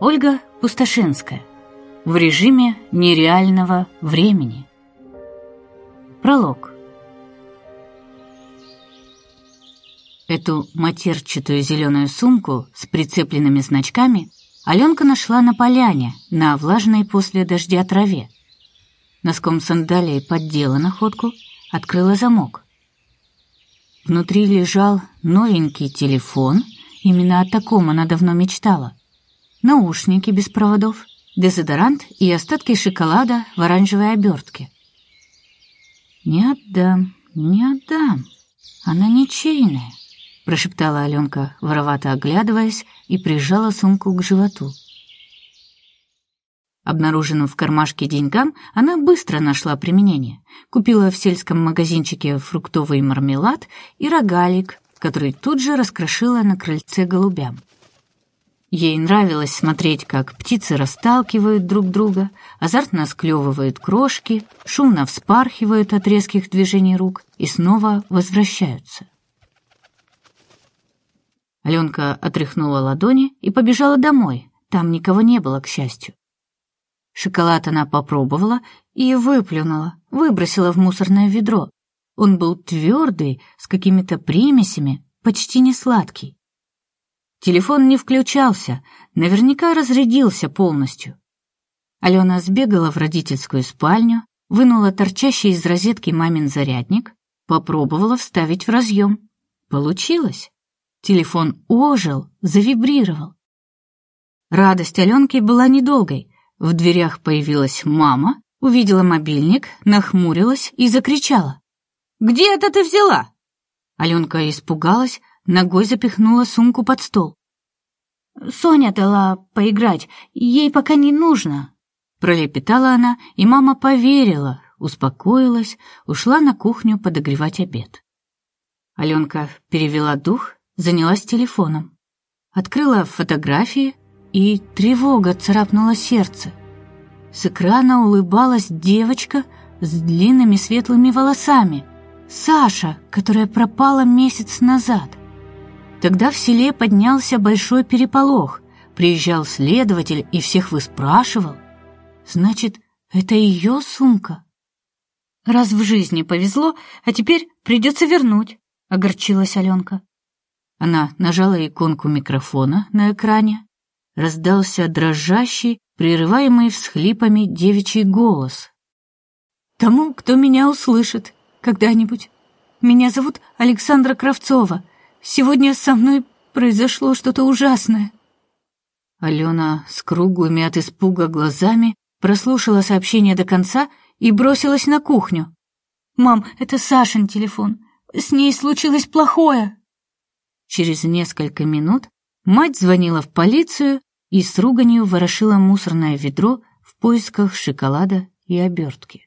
Ольга Пустошинская. В режиме нереального времени. Пролог. Эту матерчатую зеленую сумку с прицепленными значками Аленка нашла на поляне, на влажной после дождя траве. Носком сандалии поддела находку, открыла замок. Внутри лежал новенький телефон, именно о таком она давно мечтала. Наушники без проводов, дезодорант и остатки шоколада в оранжевой обертке. «Не отдам, не отдам, она ничейная», прошептала Аленка, воровато оглядываясь, и прижала сумку к животу. Обнаруженным в кармашке деньгам она быстро нашла применение. Купила в сельском магазинчике фруктовый мармелад и рогалик, который тут же раскрошила на крыльце голубям. Ей нравилось смотреть, как птицы расталкивают друг друга, азартно склевывают крошки, шумно вспархивают от резких движений рук и снова возвращаются. Аленка отряхнула ладони и побежала домой. Там никого не было, к счастью. Шоколад она попробовала и выплюнула, выбросила в мусорное ведро. Он был твердый, с какими-то примесями, почти не сладкий. Телефон не включался, наверняка разрядился полностью. Алена сбегала в родительскую спальню, вынула торчащий из розетки мамин зарядник, попробовала вставить в разъем. Получилось. Телефон ожил, завибрировал. Радость Аленки была недолгой. В дверях появилась мама, увидела мобильник, нахмурилась и закричала. «Где это ты взяла?» Аленка испугалась, ногой запихнула сумку под стол. «Соня дала поиграть, ей пока не нужно», — пролепетала она, и мама поверила, успокоилась, ушла на кухню подогревать обед. Аленка перевела дух занялась телефоном. Открыла фотографии, и тревога царапнула сердце. С экрана улыбалась девочка с длинными светлыми волосами, Саша, которая пропала месяц назад. Тогда в селе поднялся большой переполох, приезжал следователь и всех выспрашивал. Значит, это ее сумка. Раз в жизни повезло, а теперь придется вернуть, огорчилась Аленка. Она нажала иконку микрофона на экране. Раздался дрожащий, прерываемый всхлипами девичий голос. «Тому, кто меня услышит когда-нибудь. Меня зовут Александра Кравцова. Сегодня со мной произошло что-то ужасное». Алена с круглыми от испуга глазами прослушала сообщение до конца и бросилась на кухню. «Мам, это Сашин телефон. С ней случилось плохое». Через несколько минут мать звонила в полицию и с руганью ворошила мусорное ведро в поисках шоколада и обертки.